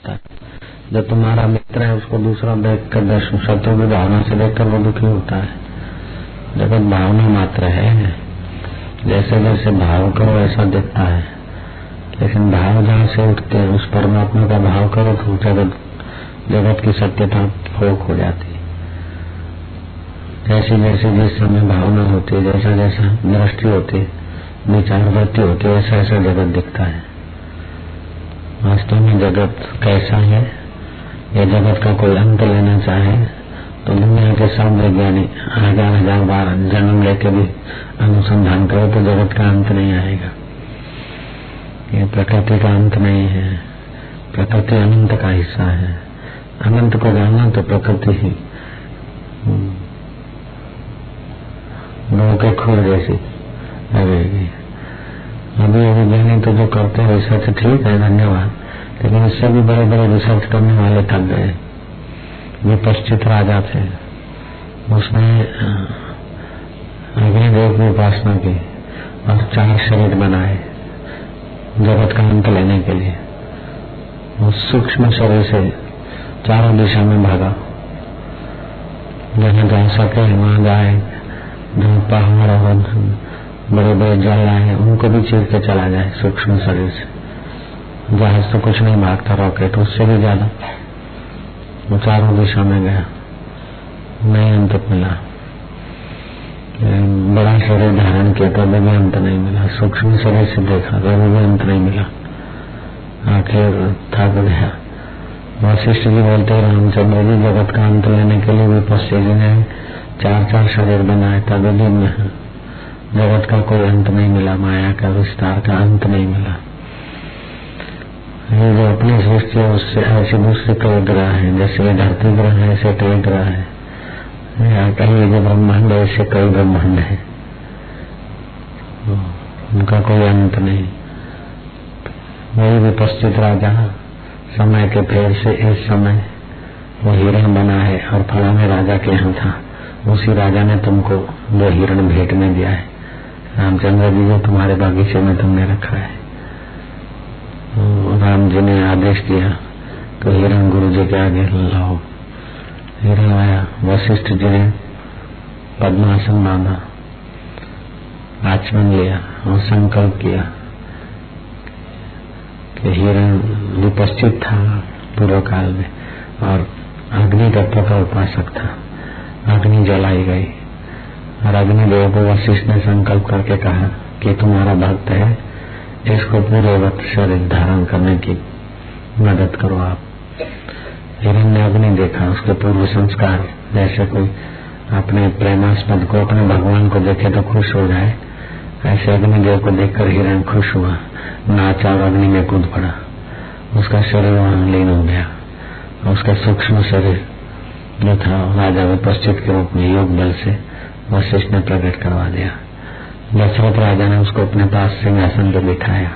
होता है। जो तुम्हारा मित्र है, उसको दूसरा देख कर दर्शन शत्रु की भावना से देखकर वो दुखी होता है। जगत भावना मात्र है। जैसे जैसे भाव करो ऐसा दिखता है। लेकिन भाव जहाँ से उठते हैं, उस परमात्मा का भाव करो तो जगत जगत की सत्यता फोक हो जाती जैसे जैसे जिस समय भावना होती है जैसा जैसा दृष्टि होती है विचार वृत्ति होती है ऐसा ऐसा जगत दिखता है। वास्तव में जगत कैसा है? या जगत का कोई अंत लेना चाहे तो दुनिया के सब वैज्ञानिक हज़ार हज़ार बार जन्म लेके भी अनुसंधान करो तो जगत का अंत नहीं आएगा। ये प्रकृति का अंत नहीं है। प्रकृति अनंत का हिस्सा है। अनंत को जानना तो प्रकृति ही। गौ के खुर जैसी लगेगी। अभी अभी मैंने तो जो करते हैं रिसर्च ठीक है, धन्यवाद। लेकिन इससे भी बड़े बड़े रिसर्च करने वाले थक गए। ये पश्चित राजा थे। उसने अग्निदेव की उपासना की और चार शरीर बनाए जगत का अंत लेने के लिए। वो सूक्ष्म शरीर से चारों दिशा में भागा। जहाँ जा सके वहाँ जाए। जहाँ पहाड़ और बड़े बड़े जल आए उनको भी चीर के चला जाए सूक्ष्म शरीर से। जहाज़ तो कुछ नहीं भागता, रॉकेट उससे भी ज़्यादा। वो चारों दिशा में गया। नहीं अंत मिला। बड़ा शरीर धारण किया तो भी अंत नहीं मिला। सूक्ष्म शरीर से देखा तो भी अंत नहीं मिला। आखिर थक गया। वशिष्ठ जी बोलते, रामचंद्र जी, जगत का अंत लेने के लिए विपस्सी जी ने चार चार शरीर बनाए, तब भी जगत का कोई अंत नहीं मिला, माया का विस्तार का अंत नहीं मिला। ये जो अपनी सृष्टि है, उससे ऐसे दूसरे कई ग्रह है, जैसे ये धरती ग्रह है, ऐसे कई ग्रह है। यहाँ कहीं जो ब्रह्मांड है ऐसे कई ब्रह्मांड है। उनका कोई अंत नहीं। वही विपस्थित राजा, समय के फेर से इस समय वो हिरण बना है और फलाने राजा के यहाँ था। उसी राजा ने तुमको वो हिरण भेंट में दिया है। रामचंद्र जी को तुम्हारे बागीचे में तुमने रखा है। राम जी ने आदेश दिया तो हिरण गुरु जी के आगे लाओ। हिरण आया, वशिष्ठ जी ने पद्मासन बांधा, आचमन लिया, और संकल्प किया कि हिरण विपश्चित था पूर्व काल में, और अग्नि तत्व का उपासक था अग्नि जलाई गई। अग्निदेव को वशिष्ठ ने संकल्प करके कहा कि तुम्हारा भक्त है, इसको पूर्ववत शरीर धारण करने की मदद करो आप। हिरण ने अग्नि देखा उसके पूर्व संस्कार। जैसे कोई अपने प्रेमास्पद को, अपने भगवान को देखे तो खुश हो जाए। ऐसे अग्निदेव को देखकर हिरण खुश हुआ, नाचा और अग्नि में कूद पड़ा। उसका शरीर वहाँ लीन हो गया उसका सूक्ष्म शरीर जो था, राजा विपश्चित के रूप में योग बल से वशिष्ठ ने प्रकट करवा दिया। दशरथ राजा ने उसको अपने पास सिंहासन पर बिठाया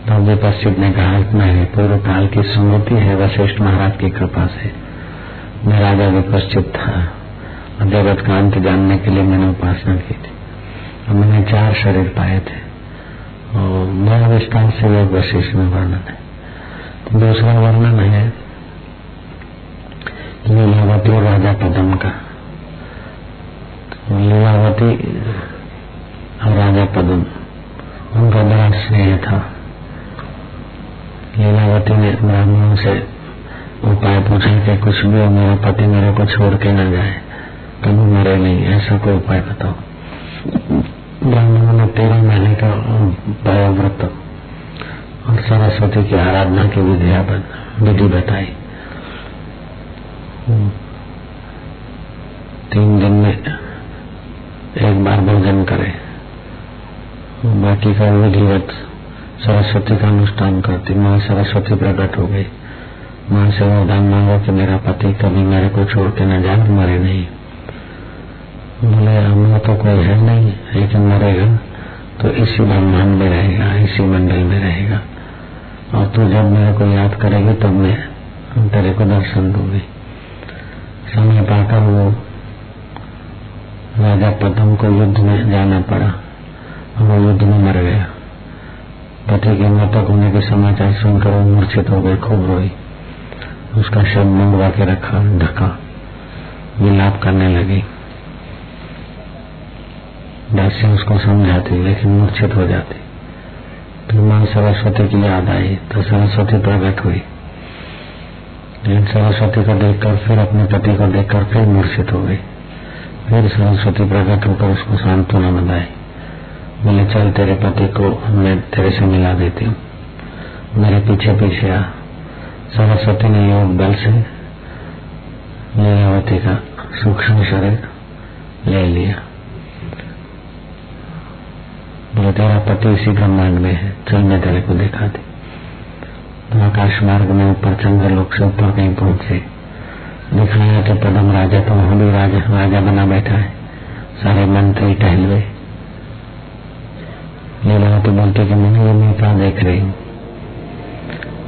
तब विपश्चित ने कहा इतना है, पूर्व काल की स्मृति है वशिष्ठ महाराज की कृपा से। मैं राजा विपश्चित था, और जगत का अंत जानने के लिए मैंने उपासना की थी। और मैंने चार शरीर पाए थे, और बड़ा विस्तार से योग वशिष्ठ में वर्णन है। तो दूसरा वर्णन है, लीलावती और राजा पदम का तो लीलावती और राजा पदम उनका बड़ा स्नेह था। लीलावती ने ब्राह्मणों से उपाय पूछा कि कुछ भी हो, मेरा पति मेरे को छोड़ के न जाए, कभी मरे नहीं, ऐसा कोई उपाय बताओ। ब्राह्मणों ने तेरह महीने का व्रत और सरस्वती की आराधना की विधि बताई तीन दिन में एक बार भोजन करे बाकी का विधिवत सरस्वती का अनुष्ठान करती, माँ सरस्वती प्रकट हो गई। माँ से वरदान मांगो कि मेरा पति कभी मेरे को छोड़ के न जाए मरे नहीं। बोले हम तो कोई है नहीं, लेकिन मरेगा तो इसी ब्रह्मांड में रहेगा, इसी मंडल में रहेगा। और तू जब मेरे को याद करेगी, तब मैं तेरे को दर्शन दूँगी। समय पाकर वो राजा पदम को युद्ध में जाना पड़ा। वो युद्ध में मर गया। पति के मृतक होने के समाचार सुनकर वो मूर्छित हो गई, खूब रोई। उसका शव मंगवा के रखा, ढका। विलाप करने लगी। दासी उसको समझाती, लेकिन मूर्छित हो जाती। फिर माँ सरस्वती की याद आई तो सरस्वती प्रकट हुई। लेकिन सरस्वती को देखकर, फिर अपने पति को देखकर फिर मूर्छित हो गई। फिर सरस्वती प्रकट होकर उसको सांत्वना बनाई बोले, चल तेरे पति को मैं तेरे से मिला देती हूँ। मेरे पीछे पीछे आ। सरस्वती ने योग बल से लीलावती का सूक्ष्म शरीर ले लिया। बोले, तेरा पति इसी ब्रह्मांड में है। चल, मैं तेरे को दिखा दी। तो आकाश मार्ग में ऊपर चंद्र लोक से ऊपर कहीं पहुँचे दिखाया कि पदम राजा तो वहाँ भी राजा राजा बना बैठा है। सारे मंत्री टहलवे लीलावती बोलते कि मैंने ये मैं क्या देख रही हूँ।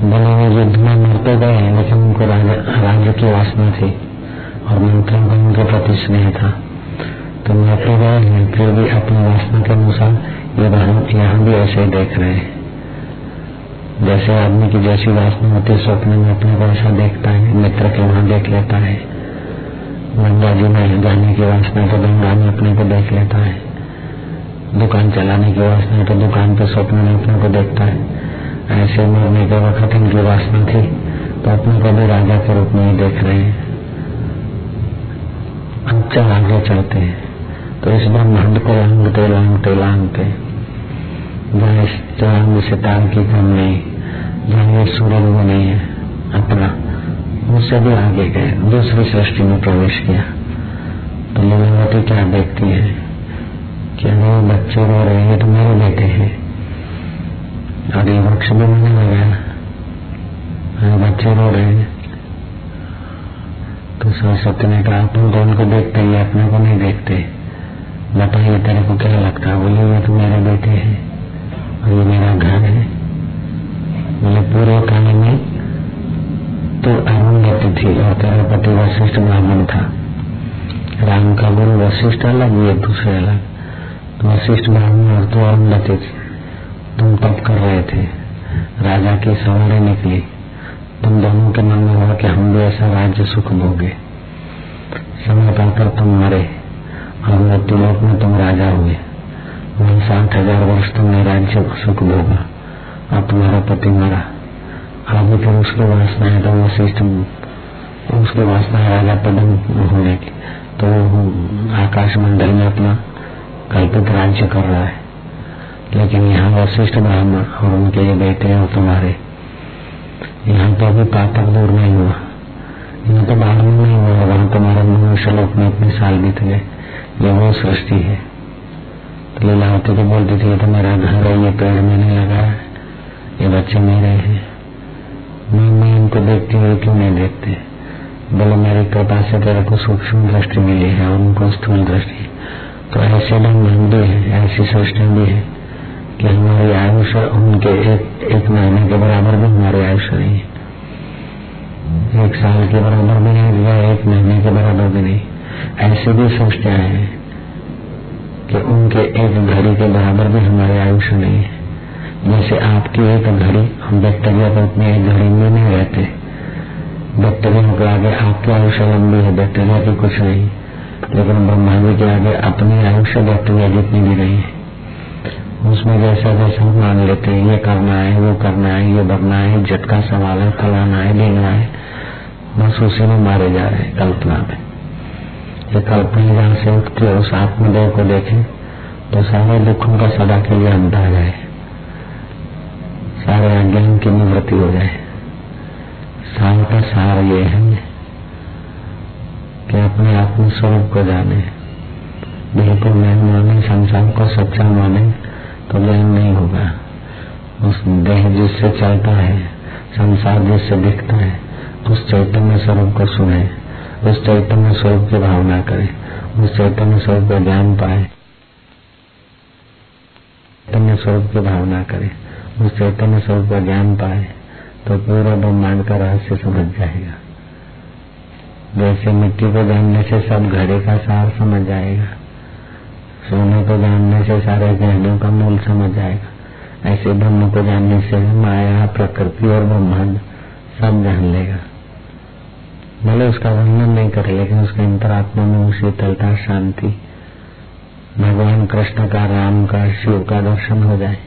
बोले वो युद्ध में मरते गए हैं, लेकिन उनको राज्य की वासना थी और मंत्रियों का उनके प्रति स्नेह था। तो मरते गए हैं, फिर भी अपनी वासना के अनुसार ये यहाँ भी ऐसे ही देख रहे हैं। जैसे आदमी की जैसी वासना होती है, स्वप्न में अपने को ऐसा देखता है, मित्र के वहाँ देख लेता है। गंगा जी में जाने की वासना तो गंगा में अपने को देख लेता है। दुकान चलाने की वासना तो दुकान पे स्वप्न में अपने को देखता है। ऐसे मरने के वक्त इनकी वासना थी तो अपने को भी राजा के रूप में ही देख रहे हैं। अच्छा आगे चलते हैं। तो इस ब्रह्मांड को लांगते लांगते लांगते। जहाँ चाँद सितार की कम नहीं जहाँ ये सूरज वो नहीं है। अपना उससे भी आगे गए, दूसरी सृष्टि में प्रवेश किया। तो लीलावती क्या देखती है? कि वो बच्चे रो रहे हैं तो मेरे बेटे हैं। और ये वृक्ष भी मैंने लगाया बच्चे रो रहे हैं। तो सरस्वती ने कहा तुम तो उनको देखते ही, अपने को नहीं देखते। बताइए, तेरे को क्या लगता है? बोले ये तो मेरे बेटे हैं और ये मेरा घर है। बोले, पूरे काल में तो अरुंधति थी और तेरा पति वशिष्ठ ब्राह्मण था। राम का गुरु वशिष्ठ अलग, ये दूसरे अलग। तो वशिष्ठ ब्राह्मण और तो अरुंधति थी तुम तप कर रहे थे। राजा की सवारी निकली। तुम दोनों के मन में हुआ कि हम भी ऐसा राज्य सुख भोगे। समय पाकर तुम मरे और मृत्यु लोक में तुम राजा हुए। वही साठ हज़ार वर्ष तुमने राज्य सुख भोगा। और तुम्हारा पति मरा। अभी फिर उसकी वासना है। तो वशिष्ठ उसकी वासना है राजा पदम होने की तो आकाश मंडल में अपना कल्पित राज्य कर रहा है। लेकिन यहाँ वशिष्ठ ब्राह्मण और उनके ये बेटे और तुम्हारे। यहाँ तो अभी पातक दूर नहीं हुआ। यहाँ तो में नहीं हुआ, वहाँ तुम्हारे मनुष्य लोक में इतने साल बीत गए। ये वो सृष्टि है। तो लीलावती तो बोलती थी तो मेरा घर है, ये पेड़ मैंने लगाया ये बच्चे मेरे हैं। मैं मैं इनको देखती हूँ क्यों नहीं देखते? बोले, मेरी कृपा से तेरे को सूक्ष्म दृष्टि मिली है उनको स्थूल दृष्टि तो ऐसे लोग भी है, ऐसी सृष्टि भी है कि हमारी आयुष उनके एक एक महीने के बराबर भी हमारी आयुष नहीं है। एक साल के बराबर भी नहीं या एक महीने के बराबर भी नहीं। ऐसे भी सोचते हैं कि उनके एक घड़ी के बराबर भी हमारी आयुष नहीं है। जैसे आपकी एक घड़ी, हम बैक्टीरिया को अपनी एक घड़ी में नहीं रहते। बैक्टीरिया के आगे आपकी आयुष लंबी है, बैक्टीरिया की कुछ नहीं। लेकिन ब्रह्मा जी के आगे अपनी आयुष बैक्टीरिया जितनी भी नहीं है। उसमें जैसा जैसा मान लेते हैं, ये करना है, वो करना है, ये बनना है इज़्ज़त का सवाल है, फलाना है देना है, बस उसी में मारे जा रहे हैं कल्पना में। ये कल्पना जहाँ से उठती है, उस आत्मदेव को देखे तो सारे दुखों का सदा के लिए अंत आ जाए सारे अज्ञान की निवृत्ति हो जाए। सार का सार ये है। कि अपने आत्म स्वरूप को जाने। बिल्कुल नहीं माने, संसार को सच्चा माने तो ज्ञान नहीं होगा। उस देह जिससे चलता है, संसार जिससे दिखता है, उस चैतन्य स्वरूप को सुने। उस चैतन्य स्वरूप की भावना करे। उस चैतन्य स्वरूप का ज्ञान पाए। चैतन्य स्वरूप की भावना करे। उस चैतन्य स्वरूप का ज्ञान पाए तो पूरा ब्रह्मांड का रहस्य समझ जाएगा। जैसे मिट्टी को जानने से सब घड़े का सार समझ जाएगा सोने को जानने से सारे गहनों का मूल समझ जाएगा ऐसे ब्रह्म को जानने से माया, प्रकृति और ब्रह्मांड सब जान लेगा। भले उसका वर्णन नहीं करे, लेकिन उसके अंतरात्मा में शीतलता, शांति, भगवान कृष्ण का, राम का, शिव का दर्शन हो जाए।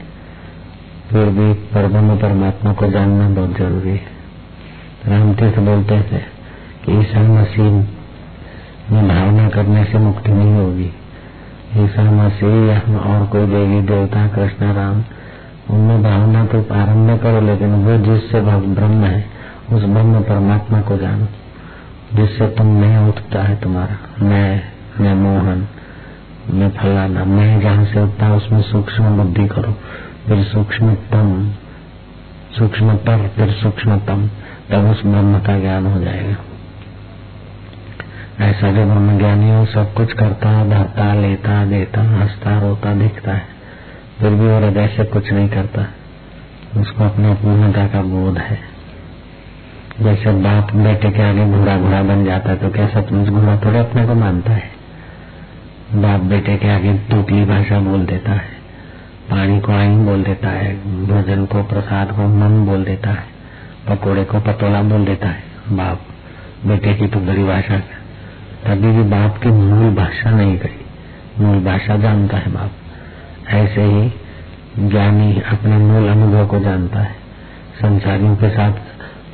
फिर भी परब्रह्म परमात्मा को जानना बहुत ज़रूरी है। रामतीर्थ बोलते थे ईसा मसीह में भावना करने से मुक्ति नहीं होगी। ईसा मसीह या और कोई देवी, देवता, कृष्ण, राम, उनमें भावना तो आरंभ करो, लेकिन वो जिससे ब्रह्म है, उस ब्रह्म परमात्मा को जानो। जिससे तुम मैं उठता है तुम्हारा। मैं मैं मोहन, मैं फलाना। मैं जहाँ से उठता उसमें सूक्ष्म बुद्धि करो। फिर सूक्ष्मतम सूक्ष्म पर फिर सूक्ष्मतम, तब उस ब्रह्म का ज्ञान हो जाएगा। ऐसा जो ब्रह्म ज्ञानी हो, सब कुछ करता धरता लेता, देता, हंसता, रोता, दिखता है, फिर भी वो हृदय से कुछ नहीं करता। उसको अपनी पूर्णता का बोध है। जैसे बाप बेटे के आगे घोड़ा घोड़ा बन जाता है तो क्या सचमुच घोड़ा थोड़ा अपने को मानता है? बाप बेटे के आगे तोतली भाषा बोल देता है, पानी को आई बोल देता है, भोजन को, प्रसाद को, मन बोल देता है, पकोड़े को, पतोला बोल देता है। बाप बेटे की तो बड़ी भाषा तभी भी बाप की मूल भाषा नहीं गई मूल भाषा जानता है बाप। ऐसे ही ज्ञानी अपने मूल अनुभव को जानता है। संसारियों के साथ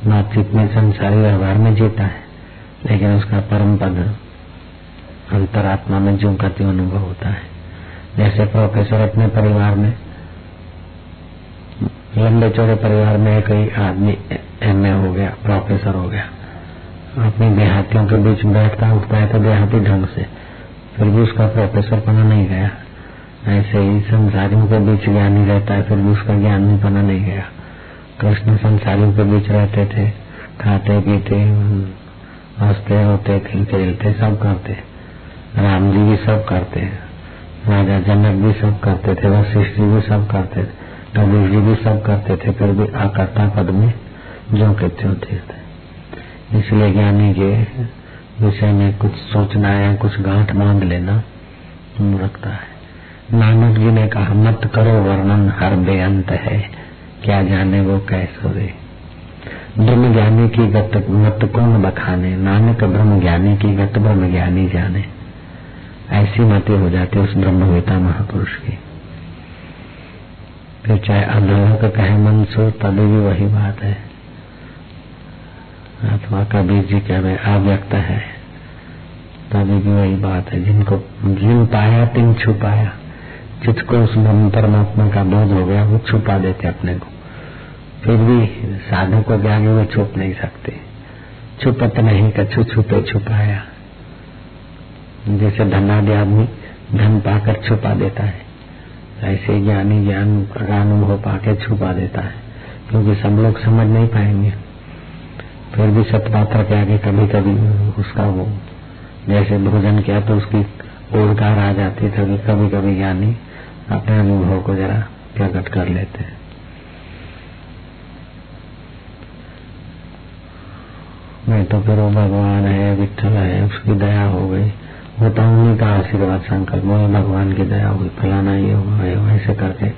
बातचीत में संसारी व्यवहार में जीता है। लेकिन उसका परम पद अंतरात्मा में जो गति अनुभव होता है। जैसे प्रोफेसर अपने परिवार में, लंबे चौड़े परिवार में कोई आदमी एमए हो गया प्रोफेसर हो गया। अपने देहातियों के बीच बैठता, उठता है तो देहाती ढंग से। फिर भी उसका प्रोफेसर पना नहीं गया। ऐसे ही संसारियों के बीच ज्ञानी रहता है, फिर भी उसका ज्ञान नहीं बना नहीं गया। कृष्ण संसारियों के बीच रहते थे, खाते, पीते, हँसते होते खेलते सब करते। राम जी भी सब करते राजा जनक भी सब करते थे, वशिष्ठ जी भी सब करते थे कबीर जी भी सब करते थे, फिर भी आकर्ता पद में जो के थे। इसलिए ज्ञानी के विषय में कुछ सोचना या कुछ गांठ बाँध लेना रखता है। नानक जी ने कहा, मत करो वर्णन, हर बेअंत है। क्या जाने वो कैसो रे? ब्रह्म ज्ञानी की गत, मत कौन बखाने? नानक ब्रह्म ज्ञानी की गत ब्रह्म ज्ञानी जाने। ऐसी मतें हो जाती उस ब्रह्मवेता महापुरुष की। फिर चाहे अल्लाह कहे, मंसूर, तभी भी वही बात है। अथवा कबीर जी कहे अव्यक्त है, तभी भी वही बात है, जिनको, जिन पाया, तिन छुपाया। जिसको उस परमात्मा का बोध हो गया, वो छुपा देते अपने को। फिर भी साधु को आगे वो छुप नहीं सकते। छुपत नहीं, कछु छुपे छुपाया। जैसे धनादि आदमी धन पाकर छुपा देता है, ऐसे ज्ञानी ज्ञान का अनुभव पाकर छुपा देता है, क्योंकि सब लोग समझ नहीं पाएँगे। फिर भी सतपात्र के आगे कभी कभी उसका वो, जैसे भोजन किया तो उसकी ओरकार आ जाती तभी कभी कभी ज्ञानी अपने अनुभव को जरा प्रकट कर लेते हैं। मैं तो फिर वो भगवान है विठल है, उसकी दया हो गई। वो तो उन्हीं का आशीर्वाद संकल्प, वो भगवान की दया हुई फलाना ये हुआ ऐसे करके,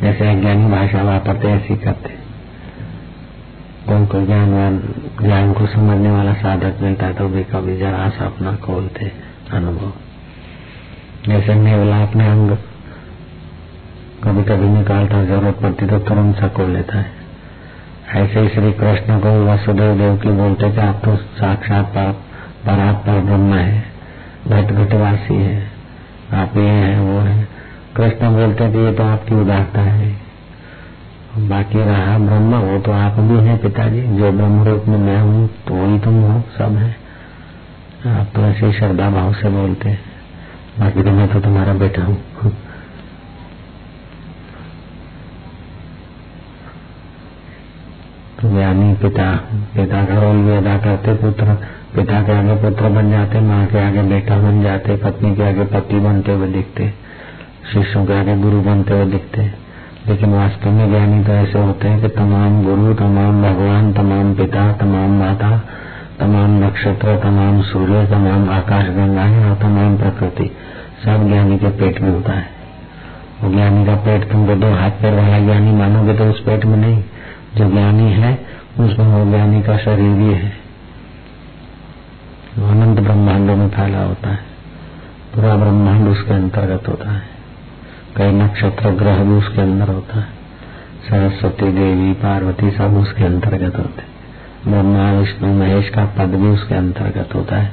जैसे अज्ञानी भाषा वापरते, ऐसी करते। कोई ज्ञानवान ज्ञान को समझने वाला साधक मिलता है तो भी कभी जरा सा अपना खोलते अनुभव। जैसे नेवला अपने अंग कभी कभी निकालता ज़रूरत पड़ती तो तुरंत सा खोल लेता है। ऐसे ही श्री कृष्ण को वसुदेव देव की बोलते कि आप तो साक्षात पर परात पर ब्रह्म है घट घटवासी है, आप ये है, वो है। कृष्ण बोलते कि ये तो आपकी उदारता है। बाकी रहा ब्रह्म, वो तो आप भी हैं पिताजी। जो ब्रह्म रूप में मैं हूँ तो वही तुम हो, सब है। आप तो ऐसे ही श्रद्धा भाव से बोलते हैं। बाकी तो मैं तो तुम्हारा बेटा हूँ। तो ज्ञानी पिता पिता का रोल भी अदा करते पुत्र। पिता के आगे पुत्र बन जाते, माँ के आगे बेटा बन जाते, पत्नी के आगे पति बनते हुए दिखते, शिष्यों के आगे गुरु बनते हुए दिखते। लेकिन वास्तव में ज्ञानी तो ऐसे होते हैं कि तमाम गुरु, तमाम भगवान, तमाम पिता, तमाम माता, तमाम नक्षत्र, तमाम सूर्य, तमाम आकाश गंगाएँ और तमाम प्रकृति। सब ज्ञानी के पेट में होता है। वो ज्ञानी का पेट तुमको दो हाथ पैर वाला ज्ञानी मानोगे तो उस पेट में नहीं। जो ज्ञानी है, उसमें वो ज्ञानी का शरीर भी है। अनंत ब्रह्मांडों में फैला होता है। पूरा ब्रह्मांड उसके अंतर्गत होता है। कई नक्षत्र ग्रह भी उसके अंदर होता है। सरस्वती देवी, पार्वती सब उसके अंतर्गत होते ब्रह्मा, विष्णु, महेश का पद भी उसके अंतर्गत होता है।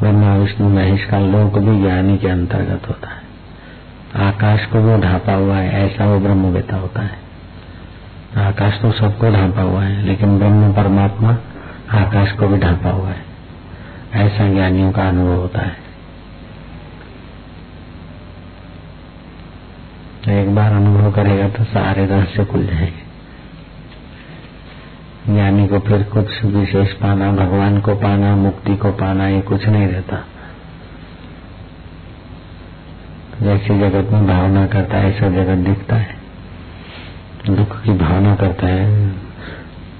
ब्रह्मा, विष्णु, महेश का लोक भी ज्ञानी के अंतर्गत होता है। आकाश को वो ढापा हुआ है, ऐसा वो ब्रह्म ब्रह्मवेता होता है। आकाश तो सबको ढांपा हुआ है, लेकिन ब्रह्म परमात्मा आकाश को भी ढांपा हुआ है। ऐसा ज्ञानियों का अनुभव होता है। एक बार अनुभव करेगा तो सारे रहस्य खुल जाएँगे। ज्ञानी को फिर कुछ विशेष पाना, भगवान को पाना, मुक्ति को पाना, ये कुछ नहीं रहता। जैसे जगत में भावना करता है, ऐसा जगत दिखता है। दुख की भावना करता है।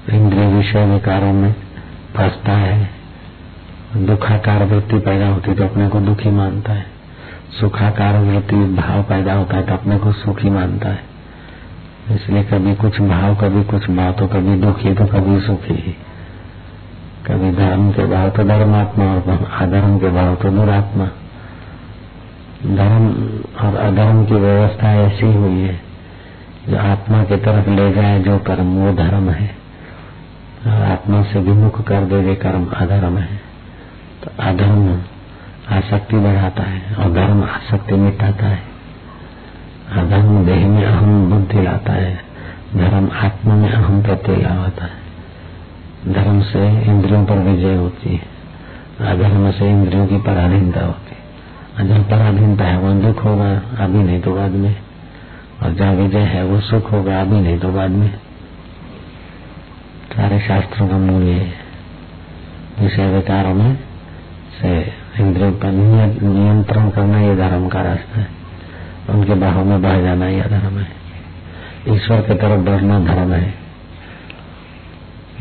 इंद्रिय विषय विकारों में फंसता है। दुखाकार वृत्ति पैदा होती तो अपने को दुखी मानता है। सुखाकार वृत्ति, भाव पैदा होता है तो अपने को सुखी मानता है। इसलिए कभी कुछ भाव, कभी कुछ भाव तो कभी दुखी तो कभी सुखी कभी धर्म के भाव तो धर्मात्मा और अधर्म के भाव तो दुरात्मा। धर्म और अधर्म की व्यवस्था ऐसी हुई है जो आत्मा की तरफ़ ले जाए जो कर्म, वो धर्म है। और आत्मा से विमुख कर दे कर्म अधर्म है। तो अधर्म आसक्ति बढ़ाता है और धर्म आसक्ति मिटाता है। अधर्म देह में अहम बुद्धि लाता है। धर्म आत्मा में अहम प्रत्यय लाता है। धर्म से इंद्रियों पर विजय होती है। अधर्म से इंद्रियों की पराधीनता होती है। अधर्म पराधीनता है, वहाँ दुख होगा, अभी नहीं तो बाद में। और जहाँ विजय है वो सुख होगा, अभी नहीं तो बाद में। सारे शास्त्रों का मूल ये विषय विकारों में से इंद्रियों का नियंत्रण करना ये धर्म का रास्ता है। उनके बाहों में बह जाना यह धर्म है। ईश्वर की तरफ़ बढ़ना धर्म है।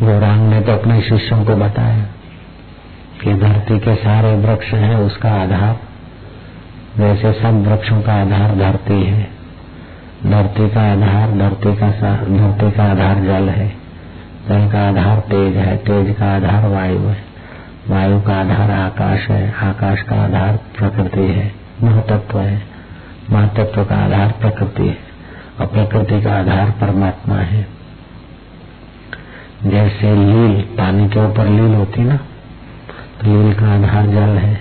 गौरांग ने तो अपने शिष्यों को बताया कि धरती के सारे वृक्ष हैं, उसका आधार। जैसे सब वृक्षों का आधार धरती है। धरती का आधार, धरती का धरती का आधार जल है। जल का आधार तेज है। तेज का आधार वायु है। वायु का आधार, आकाश है। आकाश का आधार प्रकृति है। महतत्व है। महतत्व का आधार प्रकृति है। और प्रकृति का आधार परमात्मा है। जैसे लील, पानी के ऊपर लील होती ना तो लील का आधार जल है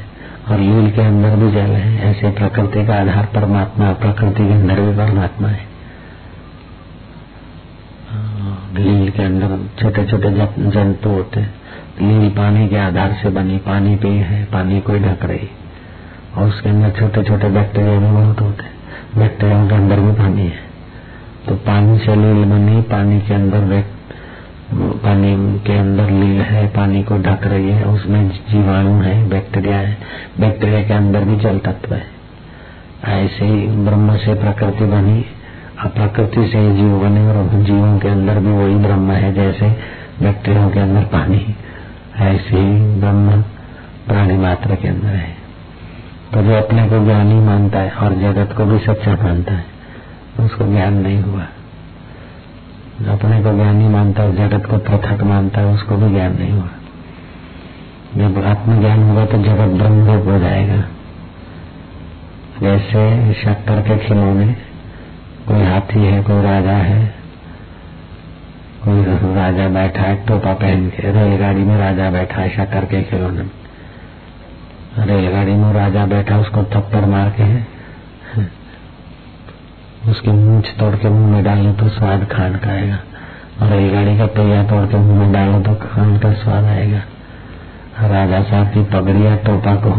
और लील के अंदर भी जल है। ऐसे प्रकृति का आधार परमात्मा, प्रकृति के अंदर भी परमात्मा है। लील के अंदर छोटे छोटे जंतु होते हैं। लील पानी के आधार से बनी पानी पे है, पानी को ढक रही। और उसके अंदर छोटे छोटे बैक्टीरिया भी बहुत होते बैक्टीरिया के अंदर भी पानी है। तो पानी से लील बनी, पानी के अंदर पानी के अंदर लील है, पानी को ढक रही है। उसमें जीवाणु है, बैक्टीरिया है। बैक्टीरिया के अंदर भी जल तत्व है। ऐसे ही ब्रह्म से प्रकृति बनी। प्रकृति से ही जीव बने और जीवों के अंदर भी वही ब्रह्म है जैसे बैक्टीरिया के अंदर पानी ऐसे ही ब्रह्म प्राणी मात्र के अंदर है। तो जो अपने को ज्ञानी मानता है और जगत को भी सच्चा मानता है, उसको ज्ञान नहीं हुआ। जो अपने को ज्ञानी मानता है जगत को पृथक मानता है, उसको भी ज्ञान नहीं हुआ। जब आत्मज्ञान होगा तो जगत ब्रह्म रूप हो जाएगा। जैसे शक्कर के खिलौने हाथी है, कोई राजा है, कोई राजा बैठा है, टोपा पहन के, रेलगाड़ी में राजा बैठा है, शक्कर के खिलौने। रेलगाड़ी में राजा बैठा, उसको थप्पड़ मार के, उसकी मूछ तोड़ के मुँह में डालो तो स्वाद खान का आएगा। और रेलगाड़ी का पहिया तोड़ के मुँह में डालो तो खान का स्वाद आएगा। राजा साहब की पगड़िया टोपा को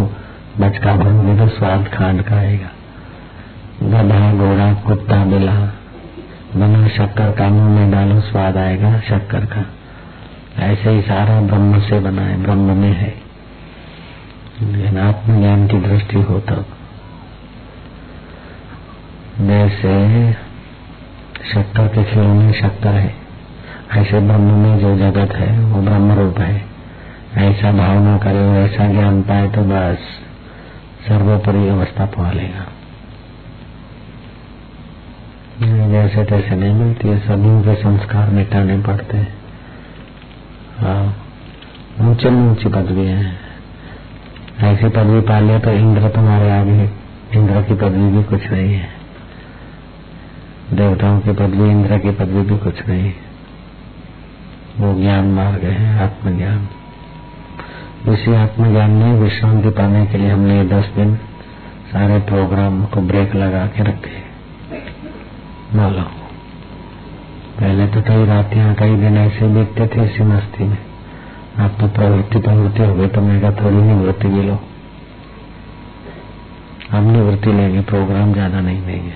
बचका भरोगे तो स्वाद खांड का आएगा। गधा, घोड़ा, कुत्ता बिला बना, शक्कर का मुँह में डालो, स्वाद आएगा शक्कर का। ऐसे ही सारा ब्रह्म से बना है, ब्रह्म में है। लेकिन आत्मज्ञान की दृष्टि हो तब तो जैसे शक्कर के खिलौने शक्कर है। ऐसे ब्रह्म में जो जगत है, वो ब्रह्म रूप है। ऐसा भावना करे, ऐसा ज्ञान पाए तो बस सर्वोपरि अवस्था पा लेगा जैसे तैसे नहीं मिलती है सभी के संस्कार मिटाने पड़ते हैं। हाँ। ऊँचे ऊँची पदवी है। ऐसी पदवी पा लिया तो इंद्र तुम्हारे आगे, इंद्र की पदवी भी कुछ नहीं है। देवताओं की पदवी इंद्र की पदवी भी कुछ नहीं वो ज्ञान मार्ग है, आत्मज्ञान। इसी आत्मज्ञान में विश्रांति पाने के लिए हमने दस दिन सारे प्रोग्राम को ब्रेक लगा के रखे बोलो पहले तो कई रात रातियाँ, कई दिन ऐसे बीतते थे इसी मस्ती में। आप तो प्रवृत्ति प्रवृत्ति हो गई तो मैं कहा थोड़ी निवृत्ति भी लो। हम निवृत्ति लेंगे प्रोग्राम ज़्यादा नहीं लेंगे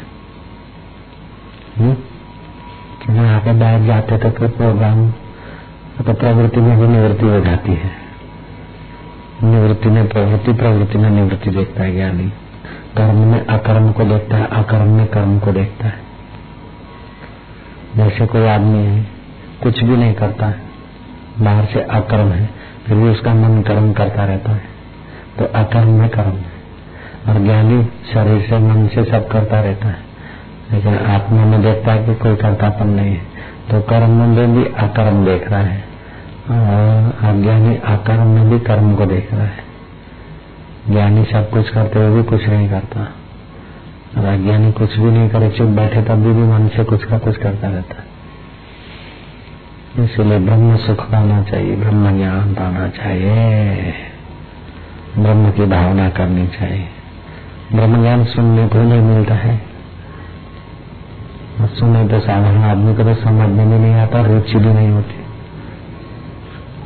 यहाँ आके बैठ जाते तो फिर प्रोग्राम तो प्रवृत्ति में भी निवृत्ति हो जाती है। निवृत्ति में प्रवृत्ति प्रवृत्ति में निवृत्ति देखता है ज्ञानी। कर्म में अकर्म को देखता है, अकर्म में कर्म को देखता है। जैसे कोई आदमी है, कुछ भी नहीं करता है, बाहर से अकर्म है, फिर भी उसका मन कर्म करता रहता है। तो अकर्म में कर्म है, और ज्ञानी शरीर से, मन से सब करता रहता है। लेकिन आत्मा में देखता है कि कोई कर्तापन नहीं है तो कर्म में भी अकर्म देख रहा है, और अज्ञानी अकर्म में भी कर्म को देख रहा है। ज्ञानी सब कुछ करते हुए भी कुछ नहीं करता। अज्ञानी कुछ भी नहीं करे चुप बैठे तब भी, भी मन से कुछ का कुछ करता रहता है। इसलिए ब्रह्म सुख पाना चाहिए ब्रह्म ज्ञान पाना चाहिए। ब्रह्म की भावना करनी चाहिए। ब्रह्म ज्ञान सुनने को नहीं मिलता है। सुने तो साधारण आदमी को तो समझ में भी नहीं आता रुचि भी नहीं होती।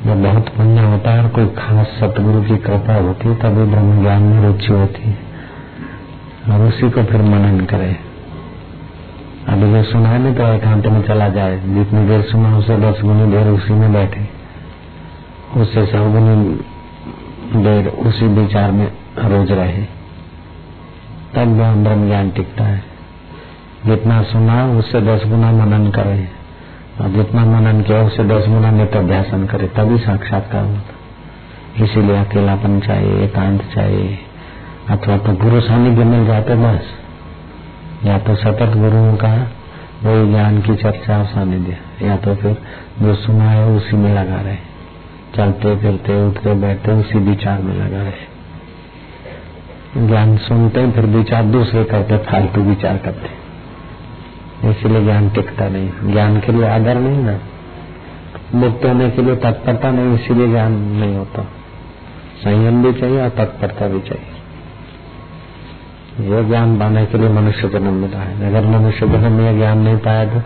जब बहुत पुण्य होता है और कोई खास सतगुरु की कृपा होती है तभी ब्रह्म ज्ञान में रुचि होती है। और उसी को फिर मनन करे। अभी जो सुना है तो एकांत में चला जाए। जितनी देर सुना, उसे दस गुनी देर उसी में बैठे। उससे सौ गुनी देर उसी विचार में रोज रहे। तब वह ब्रह्म ज्ञान टिकता है। जितना सुना, उससे दस गुना मनन करे। और जितना मनन किया, उससे दस गुना नित्याभ्यासन करे। तभी साक्षात्कार होता। इसीलिए अकेलापन चाहिए, एकांत चाहिए। अथवा तो गुरु सानिध्य मिल जाते बस। या तो सतत गुरुओं का वही ज्ञान की चर्चा और सानिध्य, या तो फिर जो सुना है उसी में लगा रहे। चलते फिरते, उठते बैठते उसी विचार में लगा रहे। ज्ञान सुनते फिर विचार दूसरे करते, फालतू विचार करते। इसलिए ज्ञान टिकता नहीं। ज्ञान के लिए आदर नहीं ना। मुक्त होने के लिए तत्परता नहीं, इसीलिए ज्ञान नहीं होता। संयम भी चाहिए और तत्परता भी चाहिए। ये ज्ञान पाने के लिए मनुष्य जन्म मिला है। अगर मनुष्य जन्म में ज्ञान नहीं पाया तो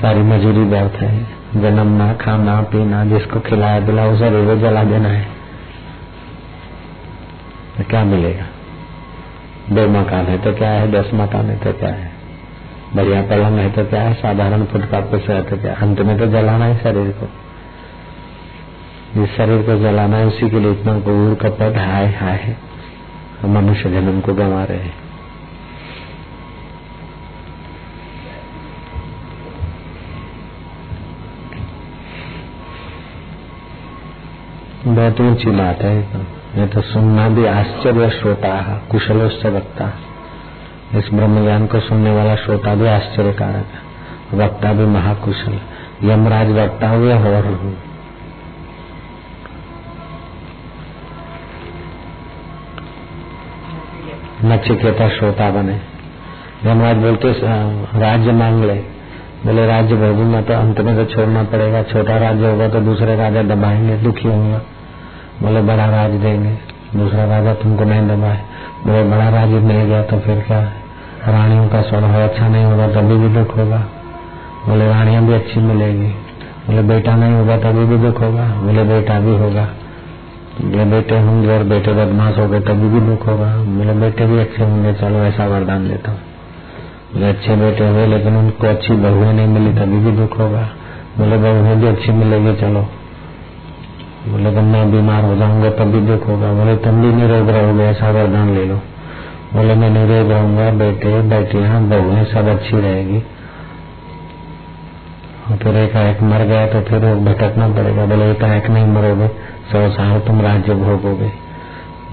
सारी मजूरी व्यर्थ है। जन्मना खाना, पीना, जिसको खिलाया दिला उसे रेवे जला देना है। तो क्या मिलेगा? दो मकान है तो क्या है? दस मकान है तो क्या है? बढ़िया पलंग है तो क्या है? साधारण फुटपाथ पे से तो क्या अंत में तो जलाना है शरीर को। जिस शरीर को जलाना है, उसी के लिए इतना गुर कपट, हाय हाय। है मनुष्य जन्म को गंवा रहे हैं। बहुत ऊँची बात है ये तो। सुनना भी आश्चर्य श्रोता कुशलोश्च वक्ता। इस ब्रह्म ज्ञान को सुनने वाला श्रोता भी आश्चर्यकारक है। वक्ता भी महाकुशल यमराज वक्ता हुए और नचिकेता श्रोता बने। यमराज बोलते राज्य मांग ले। बोले, राज्य भोगूँगा तो अंत में तो छोड़ना पड़ेगा। छोटा राज्य होगा तो दूसरे राजा दबाएँगे, दुखी होंगे बोले, बड़ा राज देंगे, दूसरा राजा तुमको नहीं दबाए। बोले, बड़ा राज्य मिल गया तो फिर क्या रानियों का स्वभाव अच्छा नहीं होगा तभी भी दुख होगा। बोले, रानियाँ भी अच्छी मिलेगी। बोले, बेटा नहीं होगा तभी भी दुख होगा। बोले, बेटा भी होगा। बोले बेटे होंगे और बेटे बदमाश हो गए तभी भी दुख होगा। मेरे बेटे भी अच्छे होंगे, चलो ऐसा वरदान देता हूँ। बोले अच्छे बेटे हुए, लेकिन उनको अच्छी बहुएँ नहीं मिली, तभी भी दुख होगा। बोले बहुएँ भी अच्छी मिलेगी, चलो। बोले, जब मैं बीमार हो जाऊँगा तब भी दुख होगा। बोले, तुम भी निरोग रहोगे, ऐसा वरदान ले लो। बोले, मैं निरोग रहूँगा, बेटे, बेटियाँ बहुएँ सब अच्छी रहेगी। फिर एक एक मर गया तो फिर वो भटकना पड़ेगा। बोले एक एक नहीं मरोगे, सौ साल तुम राज्य भोगोगे।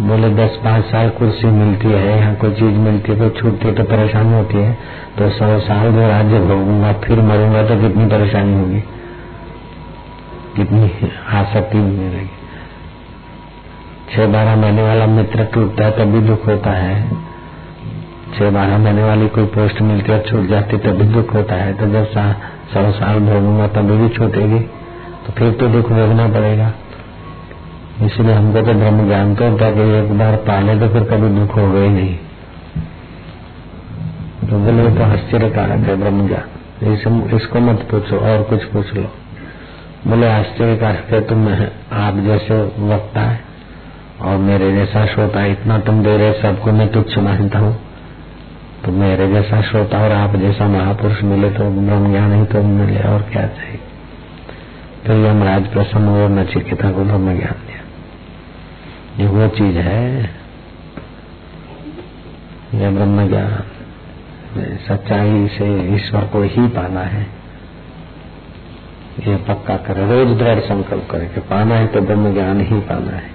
बोले, दस, पाँच साल कुर्सी मिलती है, यहाँ कोई चीज़ मिलती है, कोई छूटती तो परेशानी होती है तो सौ साल जो राज्य भोगूँगा, फिर मरूँगा तो कितनी परेशानी होगी? कितनी आसक्ति मिलेगी छह बारह महीने वाला मित्र टूटता है, तभी दुख होता है। छह बारह महीने वाली कोई पोस्ट मिलती है छूट जाती तभी दुख होता है। तो जब सौ साल भोगूँगा तभी भी छूटेगी तो फिर तो दुख भोगना पड़ेगा। इसलिए हमको तो ब्रह्म ज्ञान तो होता कि एक बार पाले तो फिर कभी दुख हो गई नहीं। तो बोले तो आश्चर्यकारक है ब्रह्म ज्ञान इस, इसको मत पूछो और कुछ पूछ लो। बोले आश्चर्यकारक है तुम आप जैसे वक्ता है और मेरे जैसा श्रोता इतना तुम दे रहे सबको मैं तुच्छ मानता हूँ। तो मेरे जैसा श्रोता और आप जैसा महापुरुष मिले तो ब्रह्म ज्ञान ही तो मिले, और क्या चाहिए? तो यमराज प्रसन्न हुए नचिकेता को ब्रह्म ज्ञान दिया। ये वो चीज़ है, यह ब्रह्म ज्ञान। सच्चाई से ईश्वर को ही पाना है। ये पक्का करे, रोज दृढ़ संकल्प करे कि पाना है तो ब्रह्म ज्ञान ही पाना है।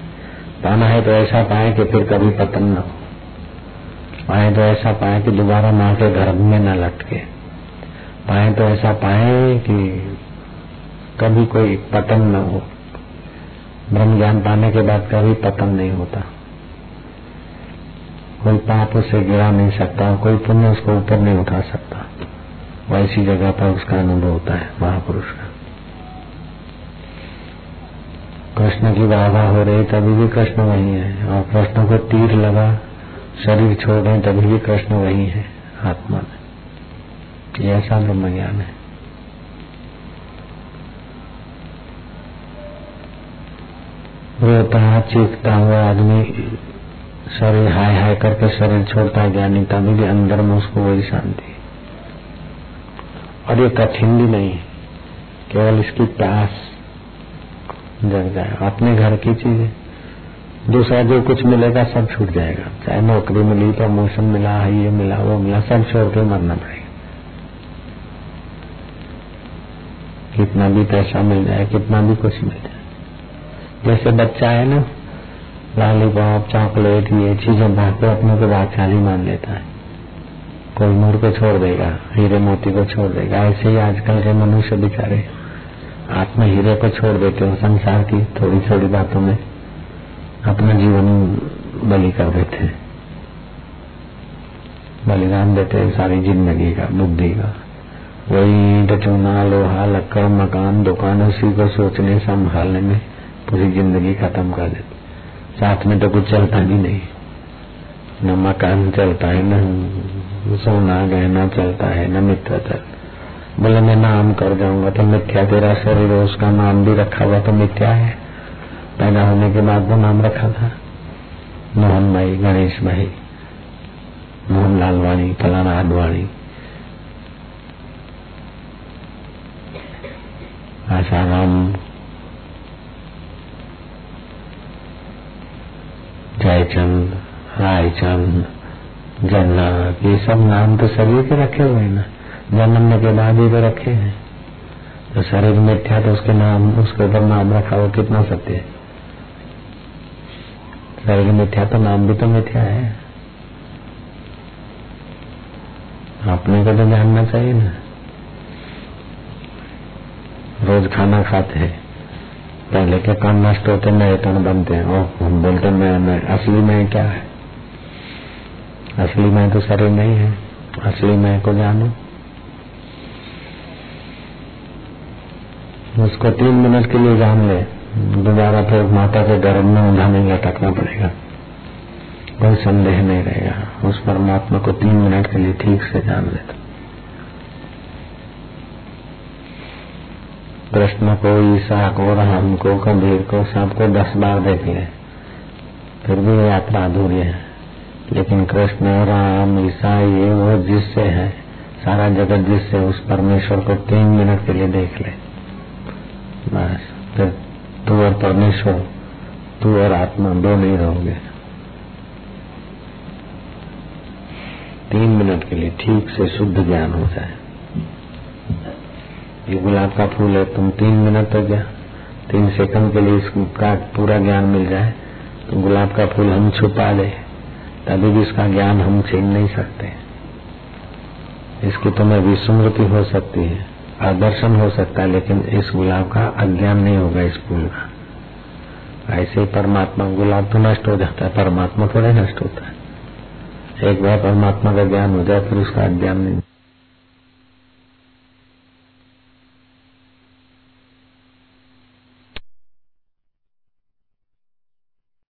पाना है तो ऐसा पाए कि फिर कभी पतन न हो। पाए तो ऐसा पाए कि दोबारा माँ के गर्भ में न लटके। पाए तो ऐसा पाए कि कभी कोई पतन न हो। ब्रह्म ज्ञान पाने के बाद कभी पतन नहीं होता। कोई पाप उसे गिरा नहीं सकता, कोई पुण्य उसको ऊपर नहीं उठा सकता। वैसी जगह पर उसका अनुभव होता है, महापुरुष का। कृष्ण की बाधा हो रही, तभी भी कृष्ण वही है। और कृष्ण को तीर लगा शरीर छोड़ रहे तभी भी कृष्ण वही है, आत्मा। में ऐसा ब्रह्म ज्ञान है। रोता, चीखता हुआ आदमी शरीर हाय हाय करके शरीर छोड़ता है ज्ञानी तभी भी अंदर में उसको वही शांति। और ये कठिन भी नहीं है, केवल इसकी प्यास जग जाए। अपने घर की चीज़। है दूसरा जो कुछ मिलेगा सब छूट जाएगा। चाहे नौकरी मिली प्रमोशन मिला ये मिला, वो मिला, सब छोड़ के मरना पड़ेगा। कितना भी पैसा मिल जाए, कितना भी कुछ मिल जाए। जैसे बच्चा है ना, लॉलीपॉप, चॉकलेट, ये चीज़ें बात अपने को बादशाही मान लेता है। कोई मोर को छोड़ देगा, हीरे मोती को छोड़ देगा। ऐसे ही आजकल के मनुष्य बिचारे आत्म हीरे को छोड़ देते हो, संसार की थोड़ी थोड़ी बातों में। अपना जीवन बलि कर देते बलिदान देते हैं सारी ज़िंदगी का, बुद्धि का। वही डचूना लोहा, लक्कड़, मकान, दुकान, उसी को सोचने, संभालने में पूरी ज़िंदगी खत्म कर देते साथ में तो कुछ चलता भी नहीं। न मकान चलता है, न सोना, गहना चलता है, न मित्र चल बोले, मैं नाम कर जाऊँगा तो मिथ्या, तेरा शरीर उसका नाम भी रखा हुआ तो मिथ्या है। पैदा होने के बाद वो नाम रखा था। मोहन भाई गणेश भाई मोहन लालवाणी फलाना आडवाणी। आसाराम जयचंद, रायचंद जन्नत ये सब नाम तो शरीर के रखे हुए हैं ना। जन्मने के बाद ही तो रखे हैं। तो शरीर मिथ्या तो उसके नाम, उसके ऊपर नाम रखा हो कितना सत्य है? शरीर मिथ्या तो नाम भी तो मिथ्या है। अपने को तो जानना चाहिए ना। रोज खाना खाते हैं। पहले के कान नष्ट होते नए कण बनते हैं। और हम बोलते मैं, मैं असली मैं क्या है? असली मैं तो शरीर नहीं है। असली मैं को जानो। उसको तीन मिनट के लिए जान ले। दोबारा फिर माता के गर्भ में ऊंधा नहीं लटकना पड़ेगा। कोई संदेह नहीं रहेगा। उस परमात्मा को तीन मिनट के लिए ठीक से जान ले। तो कृष्ण को ईसा को राम को, कबीर को, सबको दस बार देख ले। फिर भी यात्रा अधूरी है। लेकिन कृष्ण राम ईसा ये वो जिससे है, सारा जगत जिससे उस परमेश्वर को तीन मिनट के लिए देख ले। बस, फिर तू और परमेश्वर, तू और आत्मा दो नहीं रहोगे। तीन मिनट के लिए ठीक से शुद्ध ज्ञान हो जाए। ये गुलाब का फूल है, तुम तीन मिनट तक गया तीन सेकंड के लिए इसका पूरा ज्ञान मिल जाए तो गुलाब का फूल हम छुपा दे। तभी भी इसका ज्ञान हम छीन नहीं सकते। इसकी तुम्हें विस्मृति हो सकती है। आदर्शन हो सकता है, लेकिन इस गुलाब का अज्ञान नहीं होगा इस फूल का। ऐसे परमात्मा, गुलाब तो नष्ट हो जाता है, परमात्मा थोड़े नष्ट होता है। एक बार परमात्मा का ज्ञान हो जाए, फिर उसका अज्ञान नहीं।